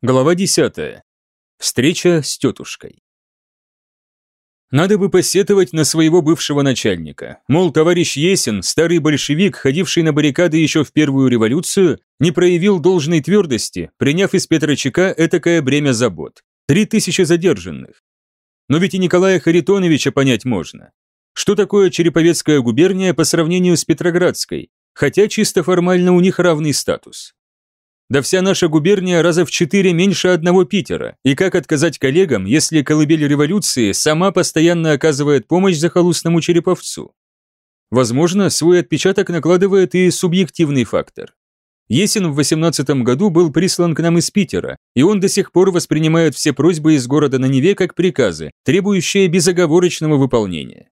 Глава 10. Встреча с тетушкой. Надо бы посетовать на своего бывшего начальника. Мол, товарищ Есин, старый большевик, ходивший на баррикады еще в первую революцию, не проявил должной твердости, приняв из Петрочека этакое бремя забот. Три тысячи задержанных. Но ведь и Николая Харитоновича понять можно. Что такое Череповецкая губерния по сравнению с Петроградской, хотя чисто формально у них равный статус. Да вся наша губерния раза в четыре меньше одного Питера. И как отказать коллегам, если колыбель революции сама постоянно оказывает помощь захолустному Череповцу? Возможно, свой отпечаток накладывает и субъективный фактор. Есин в 18 году был прислан к нам из Питера, и он до сих пор воспринимает все просьбы из города на Неве как приказы, требующие безоговорочного выполнения.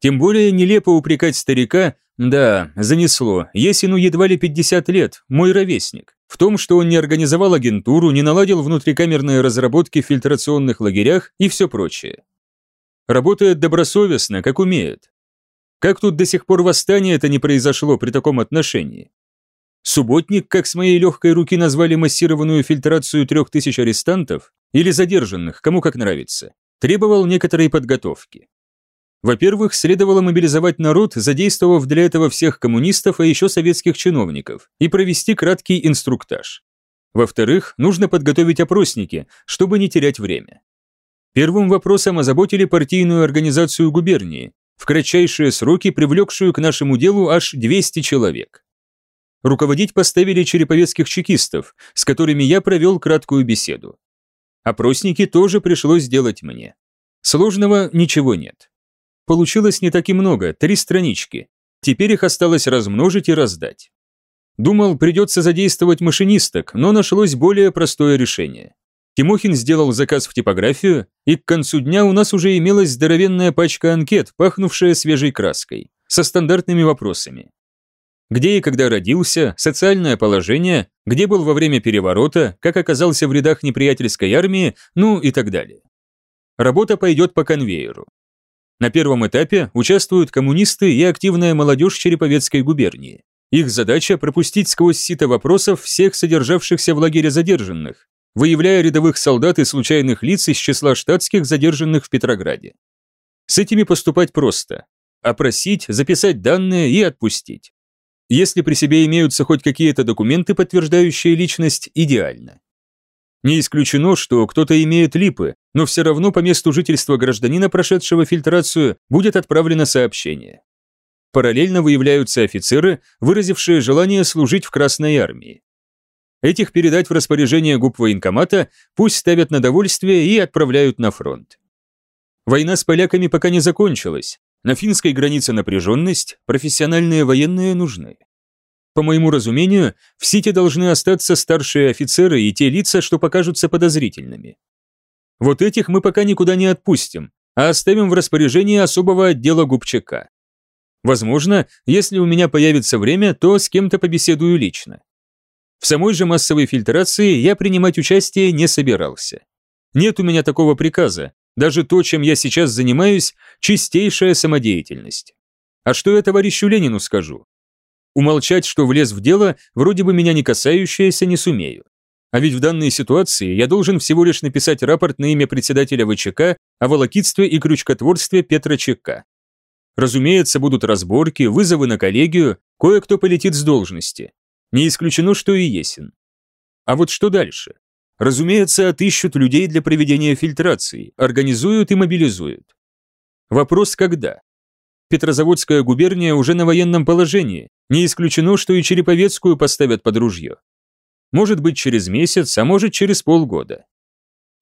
Тем более нелепо упрекать старика, да, занесло, Есину едва ли 50 лет, мой ровесник, в том, что он не организовал агентуру, не наладил внутрикамерные разработки в фильтрационных лагерях и все прочее. Работает добросовестно, как умеет. Как тут до сих пор восстание это не произошло при таком отношении? Субботник, как с моей легкой руки назвали массированную фильтрацию трех тысяч арестантов, или задержанных, кому как нравится, требовал некоторой подготовки. Во-первых, следовало мобилизовать народ, задействовав для этого всех коммунистов, а еще советских чиновников, и провести краткий инструктаж. Во-вторых, нужно подготовить опросники, чтобы не терять время. Первым вопросом озаботили партийную организацию губернии, в кратчайшие сроки привлекшую к нашему делу аж 200 человек. Руководить поставили череповецких чекистов, с которыми я провел краткую беседу. Опросники тоже пришлось сделать мне. Сложного ничего нет. Получилось не так и много, три странички. Теперь их осталось размножить и раздать. Думал, придется задействовать машинисток, но нашлось более простое решение. Тимохин сделал заказ в типографию, и к концу дня у нас уже имелась здоровенная пачка анкет, пахнувшая свежей краской, со стандартными вопросами. Где и когда родился, социальное положение, где был во время переворота, как оказался в рядах неприятельской армии, ну и так далее. Работа пойдет по конвейеру. На первом этапе участвуют коммунисты и активная молодежь Череповецкой губернии. Их задача пропустить сквозь сито вопросов всех содержавшихся в лагере задержанных, выявляя рядовых солдат и случайных лиц из числа штатских задержанных в Петрограде. С этими поступать просто. Опросить, записать данные и отпустить. Если при себе имеются хоть какие-то документы, подтверждающие личность, идеально. Не исключено, что кто-то имеет липы, но все равно по месту жительства гражданина, прошедшего фильтрацию, будет отправлено сообщение. Параллельно выявляются офицеры, выразившие желание служить в Красной армии. Этих передать в распоряжение губ военкомата, пусть ставят на довольствие и отправляют на фронт. Война с поляками пока не закончилась. На финской границе напряженность, профессиональные военные нужны. По моему разумению, в Сити должны остаться старшие офицеры и те лица, что покажутся подозрительными. Вот этих мы пока никуда не отпустим, а оставим в распоряжении особого отдела Губчака. Возможно, если у меня появится время, то с кем-то побеседую лично. В самой же массовой фильтрации я принимать участие не собирался. Нет у меня такого приказа, даже то, чем я сейчас занимаюсь, чистейшая самодеятельность. А что я товарищу Ленину скажу? Умолчать, что влез в дело, вроде бы меня не касающееся, не сумею. А ведь в данной ситуации я должен всего лишь написать рапорт на имя председателя ВЧК о волокитстве и крючкотворстве Петра ЧК. Разумеется, будут разборки, вызовы на коллегию, кое-кто полетит с должности. Не исключено, что и Есин. А вот что дальше? Разумеется, отыщут людей для проведения фильтрации, организуют и мобилизуют. Вопрос когда? Петрозаводская губерния уже на военном положении, не исключено, что и Череповецкую поставят под ружье. Может быть, через месяц, а может, через полгода.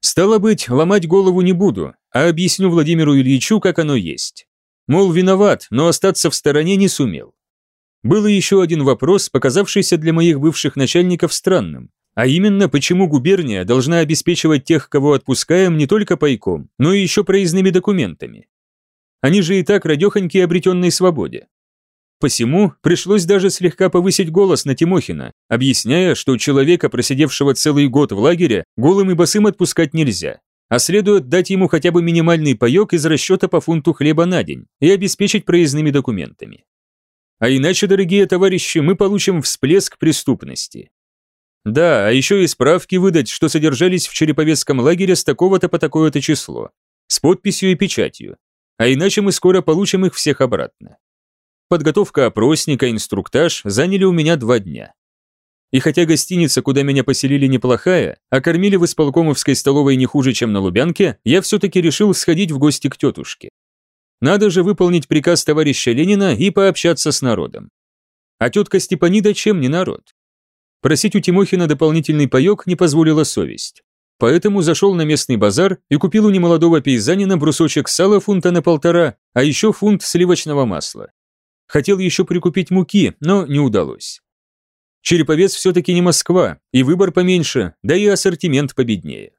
Стало быть, ломать голову не буду, а объясню Владимиру Ильичу, как оно есть. Мол, виноват, но остаться в стороне не сумел. Был еще один вопрос, показавшийся для моих бывших начальников странным, а именно, почему губерния должна обеспечивать тех, кого отпускаем, не только пайком, но и еще проездными документами. Они же и так радехоньки обретенной свободе. Посему пришлось даже слегка повысить голос на Тимохина, объясняя, что человека, просидевшего целый год в лагере, голым и босым отпускать нельзя, а следует дать ему хотя бы минимальный паек из расчета по фунту хлеба на день и обеспечить проездными документами. А иначе, дорогие товарищи, мы получим всплеск преступности. Да, а еще и справки выдать, что содержались в Череповецком лагере с такого-то по такое-то число, с подписью и печатью. А иначе мы скоро получим их всех обратно. Подготовка опросника, инструктаж заняли у меня два дня. И хотя гостиница, куда меня поселили, неплохая, а кормили в исполкомовской столовой не хуже, чем на Лубянке, я все-таки решил сходить в гости к тетушке. Надо же выполнить приказ товарища Ленина и пообщаться с народом. А тетка Степанида чем не народ? Просить у Тимохина дополнительный паек не позволила совесть. Поэтому зашел на местный базар и купил у немолодого пейзанина брусочек сала фунта на полтора, а еще фунт сливочного масла. Хотел еще прикупить муки, но не удалось. Череповец все-таки не Москва, и выбор поменьше, да и ассортимент победнее.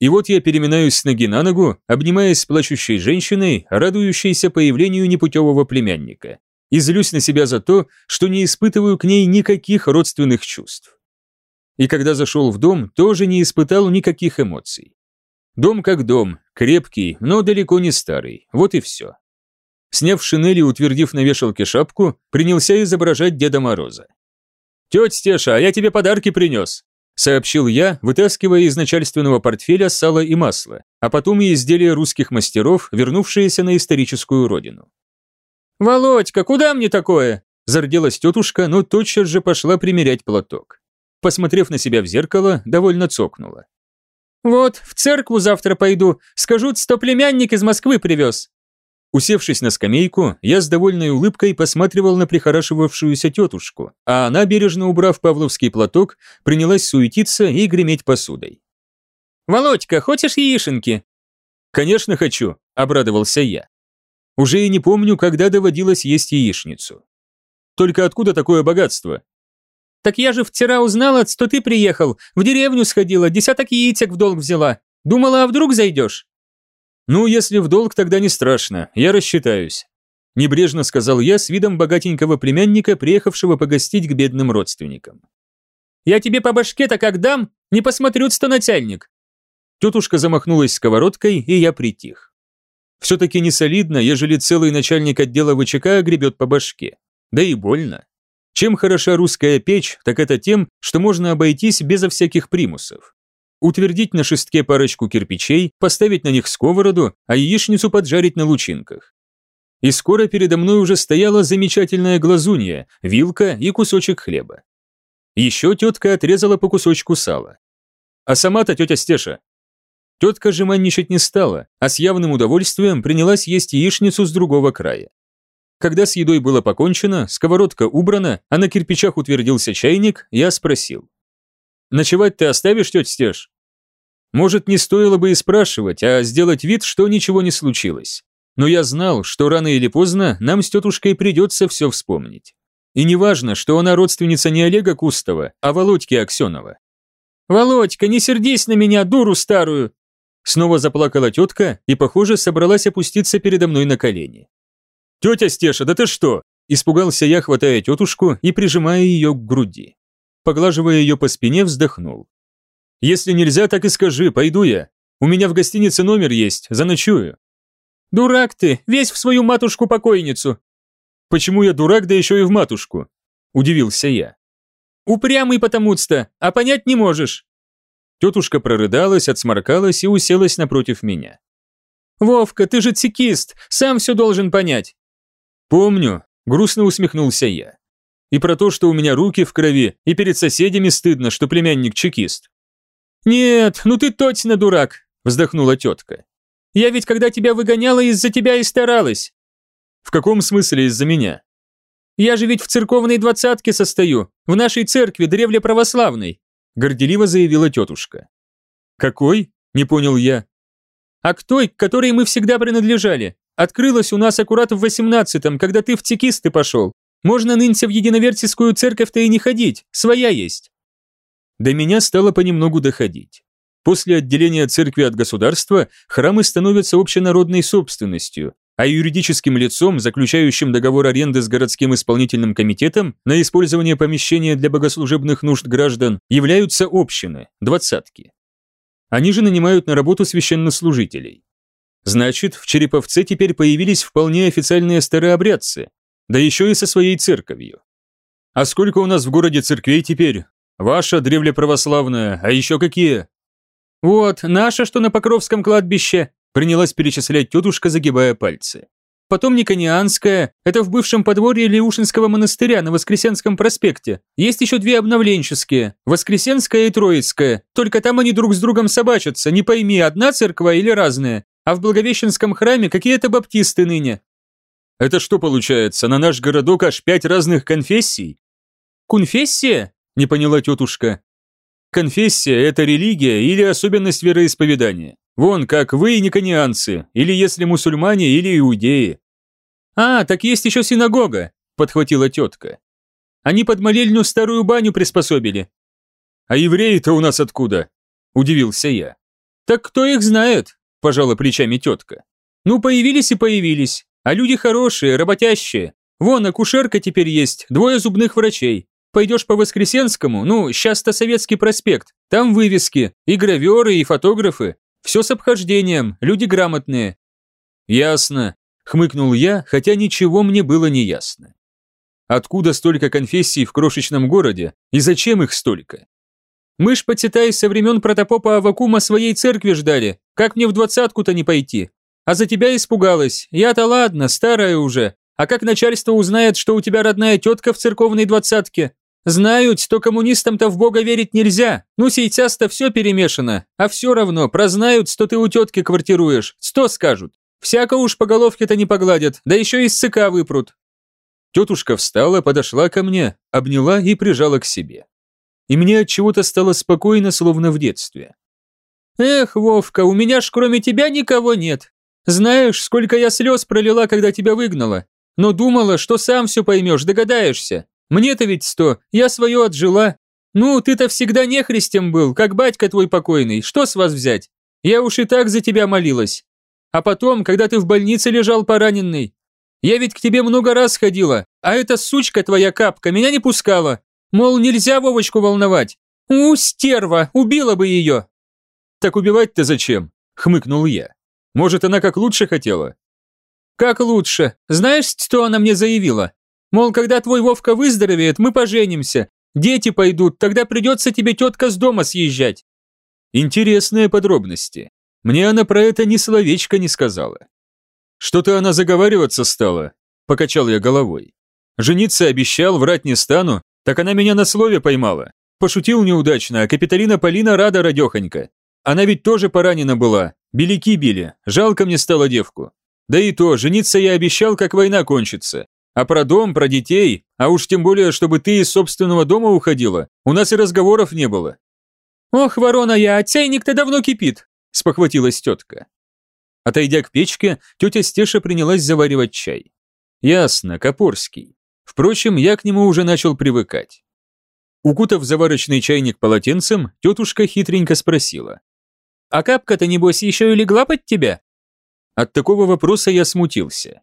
И вот я переминаюсь с ноги на ногу, обнимаясь с плачущей женщиной, радующейся появлению непутевого племянника и злюсь на себя за то, что не испытываю к ней никаких родственных чувств. И когда зашел в дом, тоже не испытал никаких эмоций. Дом как дом, крепкий, но далеко не старый, вот и все. Сняв шинель и утвердив на вешалке шапку, принялся изображать Деда Мороза. «Тетя Стеша, а я тебе подарки принес», сообщил я, вытаскивая из начальственного портфеля сало и масло, а потом и изделия русских мастеров, вернувшиеся на историческую родину. «Володька, куда мне такое?» Зарделась тетушка, но тотчас же пошла примерять платок. Посмотрев на себя в зеркало, довольно цокнула. «Вот, в церкву завтра пойду, скажут, что племянник из Москвы привез». Усевшись на скамейку, я с довольной улыбкой посматривал на прихорашивавшуюся тетушку, а она, бережно убрав павловский платок, принялась суетиться и греметь посудой. «Володька, хочешь яишенки?» «Конечно хочу», – обрадовался я. Уже и не помню, когда доводилось есть яичницу. Только откуда такое богатство? Так я же вчера узнала, что ты приехал, в деревню сходила, десяток яичек в долг взяла. Думала, а вдруг зайдешь? Ну, если в долг, тогда не страшно, я рассчитаюсь. Небрежно сказал я с видом богатенького племянника, приехавшего погостить к бедным родственникам. Я тебе по башке-то как дам, не посмотрю, что начальник. Тетушка замахнулась сковородкой, и я притих. Все-таки не солидно, ежели целый начальник отдела ВЧК гребет по башке. Да и больно. Чем хороша русская печь, так это тем, что можно обойтись безо всяких примусов. Утвердить на шестке парочку кирпичей, поставить на них сковороду, а яичницу поджарить на лучинках. И скоро передо мной уже стояла замечательная глазунья, вилка и кусочек хлеба. Еще тетка отрезала по кусочку сала. А сама-то тетя Стеша Тетка жеманничать не стала, а с явным удовольствием принялась есть яичницу с другого края. Когда с едой было покончено, сковородка убрана, а на кирпичах утвердился чайник, я спросил. «Ночевать ты оставишь, тетя Стеж?» Может, не стоило бы и спрашивать, а сделать вид, что ничего не случилось. Но я знал, что рано или поздно нам с тетушкой придется все вспомнить. И неважно, что она родственница не Олега Кустова, а Володьки Аксенова. «Володька, не сердись на меня, дуру старую!» Снова заплакала тетка и, похоже, собралась опуститься передо мной на колени. «Тетя Стеша, да ты что?» Испугался я, хватая тетушку и прижимая ее к груди. Поглаживая ее по спине, вздохнул. «Если нельзя, так и скажи, пойду я. У меня в гостинице номер есть, заночую». «Дурак ты, весь в свою матушку-покойницу». «Почему я дурак, да еще и в матушку?» Удивился я. «Упрямый потому-то, а понять не можешь». Тетушка прорыдалась, отсморкалась и уселась напротив меня. «Вовка, ты же цикист, сам все должен понять». «Помню», — грустно усмехнулся я. «И про то, что у меня руки в крови, и перед соседями стыдно, что племянник чекист». «Нет, ну ты точно дурак», — вздохнула тетка. «Я ведь когда тебя выгоняла, из-за тебя и старалась». «В каком смысле из-за меня?» «Я же ведь в церковной двадцатке состою, в нашей церкви, древле православной горделиво заявила тетушка. «Какой?» – не понял я. «А к той, к которой мы всегда принадлежали. Открылась у нас аккурат в восемнадцатом, когда ты в текисты пошел. Можно нынче в единоверческую церковь-то и не ходить, своя есть». До меня стало понемногу доходить. После отделения церкви от государства храмы становятся общенародной собственностью, а юридическим лицом, заключающим договор аренды с городским исполнительным комитетом на использование помещения для богослужебных нужд граждан, являются общины, двадцатки. Они же нанимают на работу священнослужителей. Значит, в Череповце теперь появились вполне официальные старообрядцы, да еще и со своей церковью. А сколько у нас в городе церквей теперь? Ваша древлеправославная, а еще какие? Вот, наша, что на Покровском кладбище, принялась перечислять тетушка, загибая пальцы. Потом Никонианская, это в бывшем подворье Леушинского монастыря на Воскресенском проспекте. Есть еще две обновленческие, Воскресенская и Троицкая, только там они друг с другом собачатся, не пойми, одна церква или разные. А в Благовещенском храме какие-то баптисты ныне. Это что получается, на наш городок аж пять разных конфессий? Конфессия? Не поняла тетушка. Конфессия – это религия или особенность вероисповедания. Вон, как вы никонианцы, или если мусульмане, или иудеи. А, так есть еще синагога, подхватила тетка. Они под молельню старую баню приспособили. А евреи-то у нас откуда? Удивился я. Так кто их знает? Пожала плечами тетка. Ну, появились и появились. А люди хорошие, работящие. Вон, акушерка теперь есть, двое зубных врачей. Пойдешь по Воскресенскому, ну, сейчас-то Советский проспект. Там вывески, и граверы, и фотографы. Все с обхождением, люди грамотные». «Ясно», — хмыкнул я, хотя ничего мне было не ясно. Откуда столько конфессий в крошечном городе и зачем их столько? Мы ж, почитай, со времен протопопа Авакума своей церкви ждали. Как мне в двадцатку-то не пойти? А за тебя испугалась. Я-то ладно, старая уже. А как начальство узнает, что у тебя родная тетка в церковной двадцатке? Знают, что коммунистам-то в Бога верить нельзя. Ну, сейчас-то все перемешано. А все равно, прознают, что ты у тетки квартируешь. Сто скажут. Всяко уж по головке-то не погладят, да еще из ЦК выпрут. Тетушка встала, подошла ко мне, обняла и прижала к себе. И мне от чего-то стало спокойно, словно в детстве. Эх, Вовка, у меня ж кроме тебя никого нет. Знаешь, сколько я слез пролила, когда тебя выгнала. Но думала, что сам все поймешь, догадаешься. Мне-то ведь сто, я свое отжила. Ну, ты-то всегда нехристем был, как батька твой покойный, что с вас взять? Я уж и так за тебя молилась. А потом, когда ты в больнице лежал пораненный, я ведь к тебе много раз ходила, а эта сучка твоя капка меня не пускала. Мол, нельзя Вовочку волновать. У, стерва, убила бы ее. Так убивать-то зачем? Хмыкнул я. Может, она как лучше хотела? Как лучше? Знаешь, что она мне заявила? Мол, когда твой Вовка выздоровеет, мы поженимся. Дети пойдут, тогда придется тебе тетка с дома съезжать. Интересные подробности. Мне она про это ни словечко не сказала. Что-то она заговариваться стала, покачал я головой. Жениться обещал, врать не стану, так она меня на слове поймала. Пошутил неудачно, а Капиталина Полина рада радехонька. Она ведь тоже поранена была, беляки били, жалко мне стало девку. Да и то, жениться я обещал, как война кончится. А про дом, про детей, а уж тем более, чтобы ты из собственного дома уходила, у нас и разговоров не было». «Ох, ворона я, а чайник-то давно кипит», – спохватилась тетка. Отойдя к печке, тетя Стеша принялась заваривать чай. Ясно, Копорский. Впрочем, я к нему уже начал привыкать. Укутав заварочный чайник полотенцем, тетушка хитренько спросила. «А капка-то, небось, еще и легла под тебя?» От такого вопроса я смутился.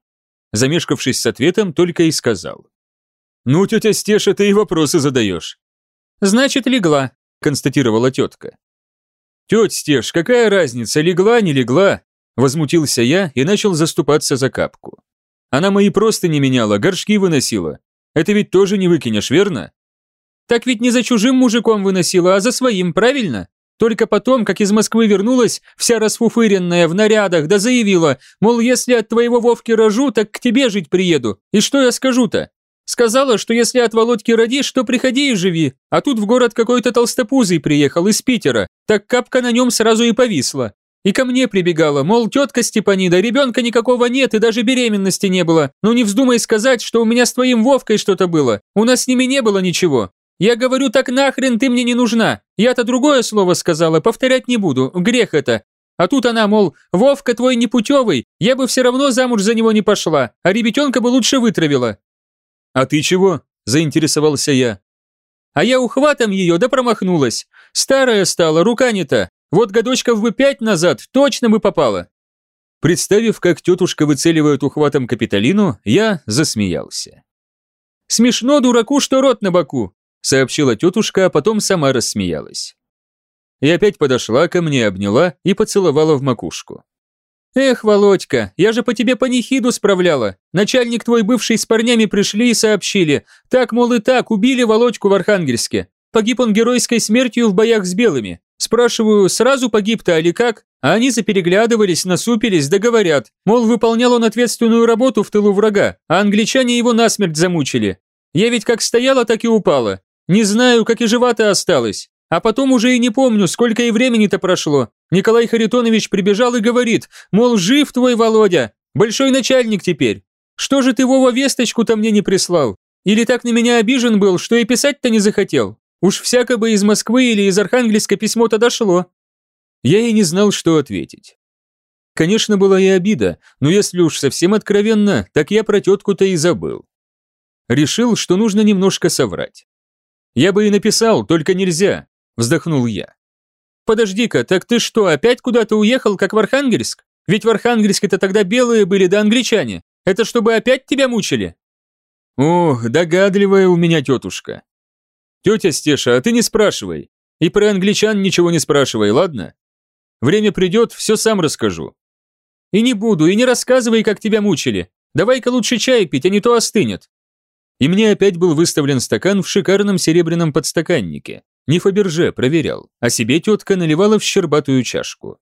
Замешкавшись с ответом, только и сказал. «Ну, тетя Стеша, ты и вопросы задаешь». «Значит, легла», – констатировала тетка. «Тетя Стеш, какая разница, легла, не легла?» Возмутился я и начал заступаться за капку. Она мои просто не меняла, горшки выносила. Это ведь тоже не выкинешь, верно? Так ведь не за чужим мужиком выносила, а за своим, правильно? Только потом, как из Москвы вернулась, вся расфуфыренная, в нарядах, да заявила, мол, если от твоего Вовки рожу, так к тебе жить приеду. И что я скажу-то? Сказала, что если от Володьки родишь, то приходи и живи. А тут в город какой-то толстопузый приехал из Питера, так капка на нем сразу и повисла. И ко мне прибегала, мол, тетка Степанида, ребенка никакого нет и даже беременности не было. Ну не вздумай сказать, что у меня с твоим Вовкой что-то было. У нас с ними не было ничего. Я говорю, так нахрен ты мне не нужна. Я-то другое слово сказала, повторять не буду, грех это. А тут она, мол, Вовка твой непутевый, я бы все равно замуж за него не пошла, а ребятенка бы лучше вытравила. А ты чего? Заинтересовался я. А я ухватом ее да промахнулась. Старая стала, рука не та. Вот годочков бы пять назад точно бы попала. Представив, как тетушка выцеливает ухватом Капитолину, я засмеялся. Смешно дураку, что рот на боку сообщила тетушка, а потом сама рассмеялась. И опять подошла ко мне, обняла и поцеловала в макушку. «Эх, Володька, я же по тебе панихиду справляла. Начальник твой бывший с парнями пришли и сообщили. Так, мол, и так, убили Володьку в Архангельске. Погиб он геройской смертью в боях с белыми. Спрашиваю, сразу погиб-то или как? А они запереглядывались, насупились, да говорят, мол, выполнял он ответственную работу в тылу врага, а англичане его насмерть замучили. Я ведь как стояла, так и упала. Не знаю, как и жива-то осталась. А потом уже и не помню, сколько и времени-то прошло. Николай Харитонович прибежал и говорит, мол, жив твой Володя, большой начальник теперь. Что же ты, Вова, весточку-то мне не прислал? Или так на меня обижен был, что и писать-то не захотел? Уж всяко бы из Москвы или из Архангельска письмо-то дошло. Я и не знал, что ответить. Конечно, была и обида, но если уж совсем откровенно, так я про тетку-то и забыл. Решил, что нужно немножко соврать. Я бы и написал, только нельзя, вздохнул я. Подожди-ка, так ты что, опять куда-то уехал, как в Архангельск? Ведь в Архангельске-то тогда белые были да англичане. Это чтобы опять тебя мучили? Ох, догадливая у меня тетушка. Тетя Стеша, а ты не спрашивай. И про англичан ничего не спрашивай, ладно? Время придет, все сам расскажу. И не буду, и не рассказывай, как тебя мучили. Давай-ка лучше чай пить, а не то остынет. И мне опять был выставлен стакан в шикарном серебряном подстаканнике. Не Фаберже, проверял, а себе тетка наливала в щербатую чашку.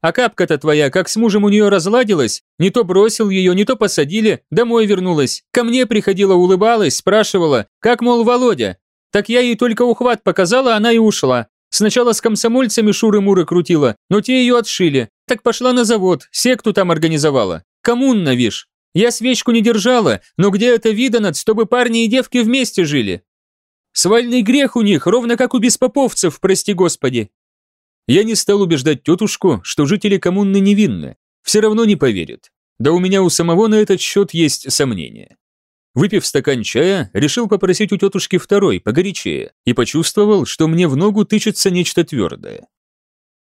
А капка-то твоя, как с мужем у нее разладилась, не то бросил ее, не то посадили, домой вернулась. Ко мне приходила, улыбалась, спрашивала, как, мол, Володя. Так я ей только ухват показала, она и ушла. Сначала с комсомольцами шуры-муры крутила, но те ее отшили. Так пошла на завод, секту там организовала. Коммунна, вишь. Я свечку не держала, но где это видано, чтобы парни и девки вместе жили? Свальный грех у них, ровно как у беспоповцев, прости господи. Я не стал убеждать тетушку, что жители коммуны невинны. Все равно не поверят. Да у меня у самого на этот счет есть сомнения. Выпив стакан чая, решил попросить у тетушки второй, погорячее, и почувствовал, что мне в ногу тычется нечто твердое.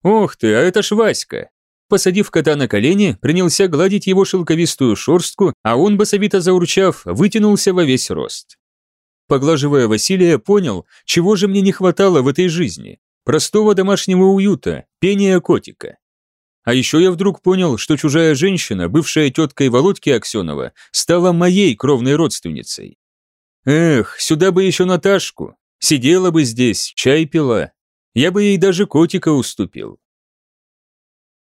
Ох ты, а это ж Васька. Посадив кота на колени, принялся гладить его шелковистую шорстку, а он, басовито заурчав, вытянулся во весь рост. Поглаживая Василия, понял, чего же мне не хватало в этой жизни. Простого домашнего уюта, пения котика. А еще я вдруг понял, что чужая женщина, бывшая теткой Володьки Аксенова, стала моей кровной родственницей. Эх, сюда бы еще Наташку. Сидела бы здесь, чай пила. Я бы ей даже котика уступил.